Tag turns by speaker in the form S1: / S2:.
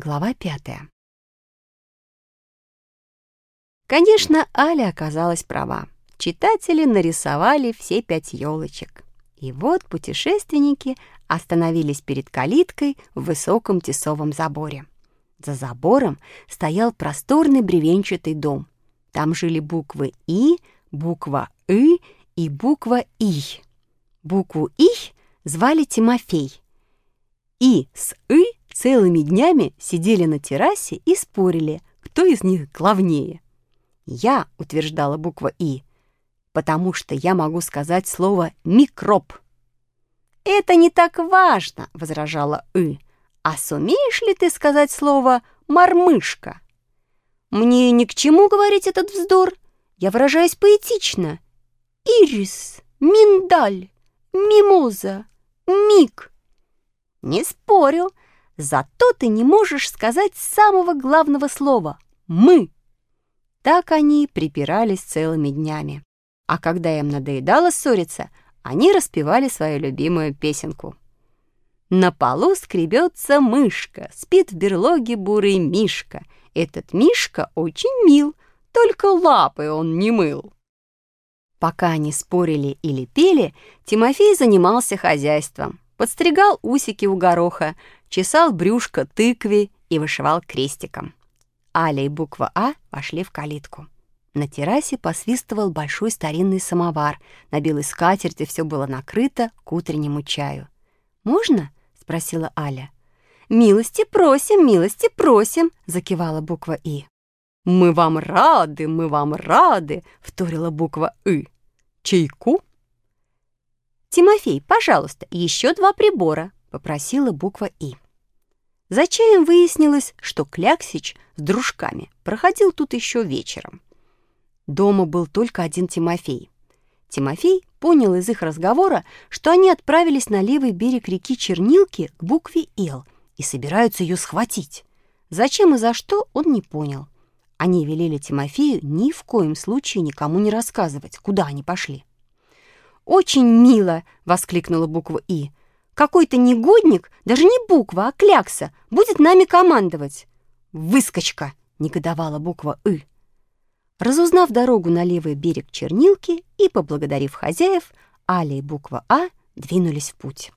S1: Глава пятая. Конечно, Аля оказалась права. Читатели нарисовали все пять елочек. И вот путешественники остановились перед калиткой в высоком тесовом заборе. За забором стоял просторный бревенчатый дом. Там жили буквы «И», буква «И» и буква «И». Букву «И» звали Тимофей. «И» с «И» целыми днями сидели на террасе и спорили, кто из них главнее. «Я», — утверждала буква «И», потому что я могу сказать слово «микроб». «Это не так важно», — возражала «И». «А сумеешь ли ты сказать слово «мормышка»?» «Мне ни к чему говорить этот вздор. Я выражаюсь поэтично. Ирис, миндаль, мимоза, миг». «Не спорю», Зато ты не можешь сказать самого главного слова «мы». Так они припирались целыми днями. А когда им надоедало ссориться, они распевали свою любимую песенку. На полу скребется мышка, спит в берлоге бурый мишка. Этот мишка очень мил, только лапы он не мыл. Пока они спорили или пели, Тимофей занимался хозяйством, подстригал усики у гороха, чесал брюшко тыкве и вышивал крестиком. Аля и буква А вошли в калитку. На террасе посвистывал большой старинный самовар. На белой скатерти все было накрыто к утреннему чаю. «Можно?» — спросила Аля. «Милости просим, милости просим!» — закивала буква И. «Мы вам рады, мы вам рады!» — вторила буква И. «Чайку?» «Тимофей, пожалуйста, еще два прибора!» — попросила буква И. За чаем выяснилось, что Кляксич с дружками проходил тут еще вечером. Дома был только один Тимофей. Тимофей понял из их разговора, что они отправились на левый берег реки Чернилки к букве «Л» и собираются ее схватить. Зачем и за что, он не понял. Они велели Тимофею ни в коем случае никому не рассказывать, куда они пошли. «Очень мило!» — воскликнула буква «И». Какой-то негодник, даже не буква, а клякса, будет нами командовать. «Выскочка!» — негодовала буква «ы». Разузнав дорогу на левый берег Чернилки и поблагодарив хозяев, Аля и буква «А» двинулись в путь.